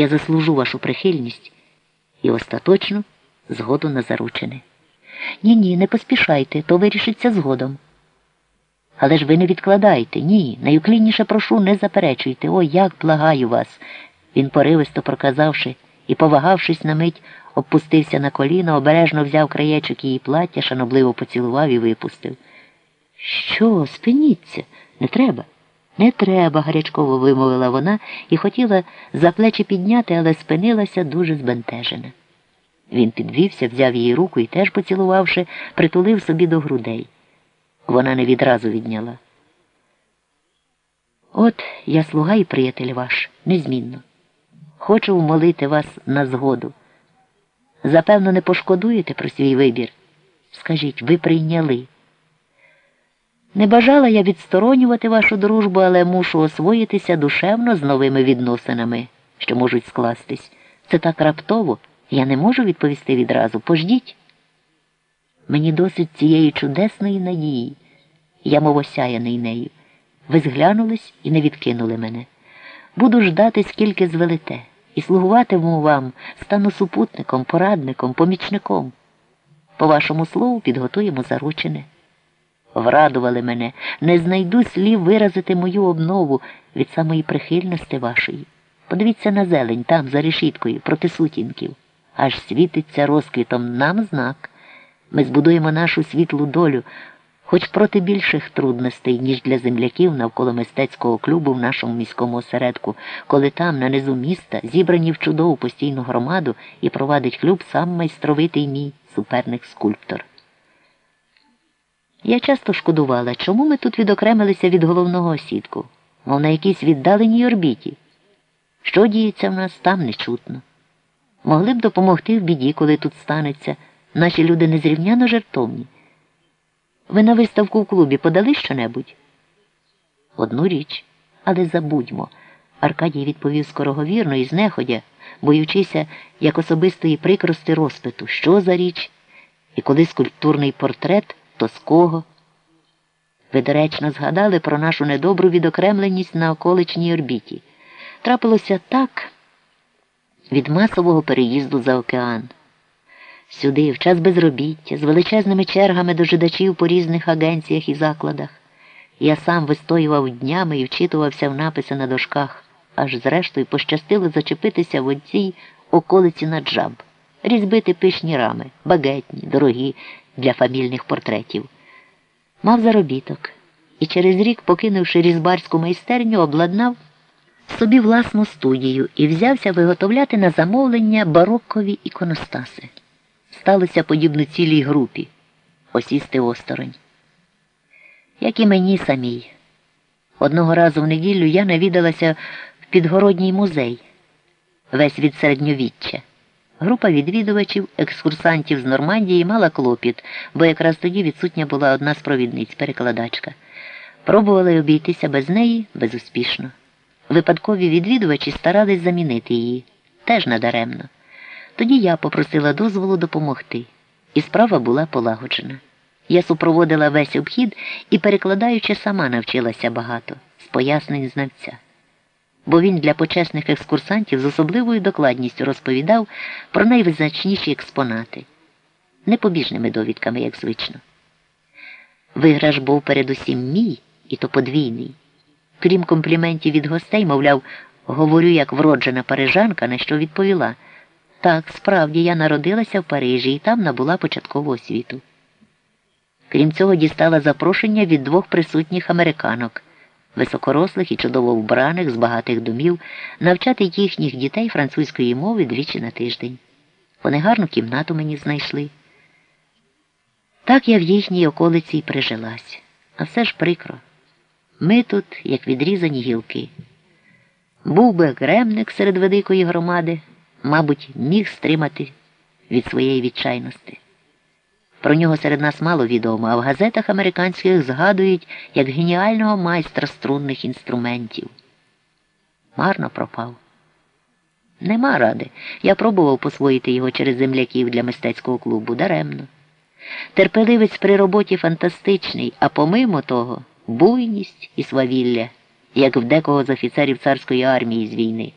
я заслужу вашу прихильність і остаточну згоду на заручини. Ні, ні, не поспішайте, то вирішиться згодом. Але ж ви не відкладайте, ні, найуклінніше прошу, не заперечуйте. О, як благаю вас. Він поривисто проказавши і, повагавшись на мить, опустився на коліно, обережно взяв краєчок її плаття, шанобливо поцілував і випустив. Що, спиніться, не треба. Не треба, гарячково вимовила вона і хотіла за плечі підняти, але спинилася дуже збентежена. Він підвівся, взяв її руку і теж, поцілувавши, притулив собі до грудей. Вона не відразу відняла. От я слуга і приятель ваш, незмінно. Хочу умолити вас на згоду. Запевно, не пошкодуєте про свій вибір. Скажіть, ви прийняли. Не бажала я відсторонювати вашу дружбу, але мушу освоїтися душевно з новими відносинами, що можуть скластись. Це так раптово, я не можу відповісти відразу. Пождіть. Мені досить цієї чудесної надії. Я мов осяяний нею. Ви зглянулись і не відкинули мене. Буду ждати, скільки звелите, і слугуватиму вам, стану супутником, порадником, помічником. По вашому слову, підготуємо заручене. Врадували мене, не знайду слів виразити мою обнову від самої прихильності вашої. Подивіться на зелень там, за решіткою, проти сутінків. Аж світиться розквітом нам знак. Ми збудуємо нашу світлу долю, хоч проти більших трудностей, ніж для земляків навколо мистецького клубу в нашому міському осередку, коли там, на низу міста, зібрані в чудову постійну громаду і провадить клуб сам майстровитий мій суперник скульптор. Я часто шкодувала, чому ми тут відокремилися від головного осідку, мов на якійсь віддаленій орбіті. Що діється в нас, там не чутно. Могли б допомогти в біді, коли тут станеться. Наші люди незрівняно жертовні. Ви на виставку в клубі подали щонебудь? Одну річ, але забудьмо. Аркадій відповів скороговірно і знеходя, боючися як особистої прикрости розпиту, що за річ, і коли скульптурний портрет, то з кого. Ви доречно згадали про нашу недобру відокремленість на околичній орбіті. Трапилося так від масового переїзду за океан. Сюди, в час безробіття, з величезними чергами дожидачів по різних агенціях і закладах. Я сам вистоював днями і вчитувався в написи на дошках, аж зрештою пощастило зачепитися в оцій околиці на джаб, різьбити пишні рами, багетні, дорогі для фамільних портретів. Мав заробіток і через рік, покинувши різбарську майстерню, обладнав собі власну студію і взявся виготовляти на замовлення бароккові іконостаси. Сталося подібно цілій групі осісти осторонь. Як і мені самій. Одного разу в неділю я навідалася в підгородній музей, весь від середньовіччя. Група відвідувачів, екскурсантів з Нормандії мала клопіт, бо якраз тоді відсутня була одна з провідниць перекладачка. Пробували обійтися без неї безуспішно. Випадкові відвідувачі старались замінити її теж надаремно. Тоді я попросила дозволу допомогти, і справа була полагоджена. Я супроводила весь обхід і, перекладаючи, сама навчилася багато з пояснень знавця. Бо він для почесних екскурсантів з особливою докладністю розповідав про найвизначніші експонати, непобіжними довідками, як звично. Виграш був передусім мій, і то подвійний. Крім компліментів від гостей, мовляв, говорю як вроджена парижанка, на що відповіла. Так, справді я народилася в Парижі і там набула початкову освіту. Крім цього, дістала запрошення від двох присутніх американок, високорослих і чудово вбраних з багатих домів, навчати їхніх дітей французької мови двічі на тиждень. Вони гарну кімнату мені знайшли. Так я в їхній околиці й прижилась. А все ж прикро. Ми тут, як відрізані гілки. Був би гремник серед великої громади мабуть, міг стримати від своєї відчайності. Про нього серед нас мало відомо, а в газетах американських згадують як геніального майстра струнних інструментів. Марно пропав. Нема ради. Я пробував посвоїти його через земляків для мистецького клубу даремно. Терпеливець при роботі фантастичний, а помимо того буйність і свавілля, як в декого з офіцерів царської армії з війни.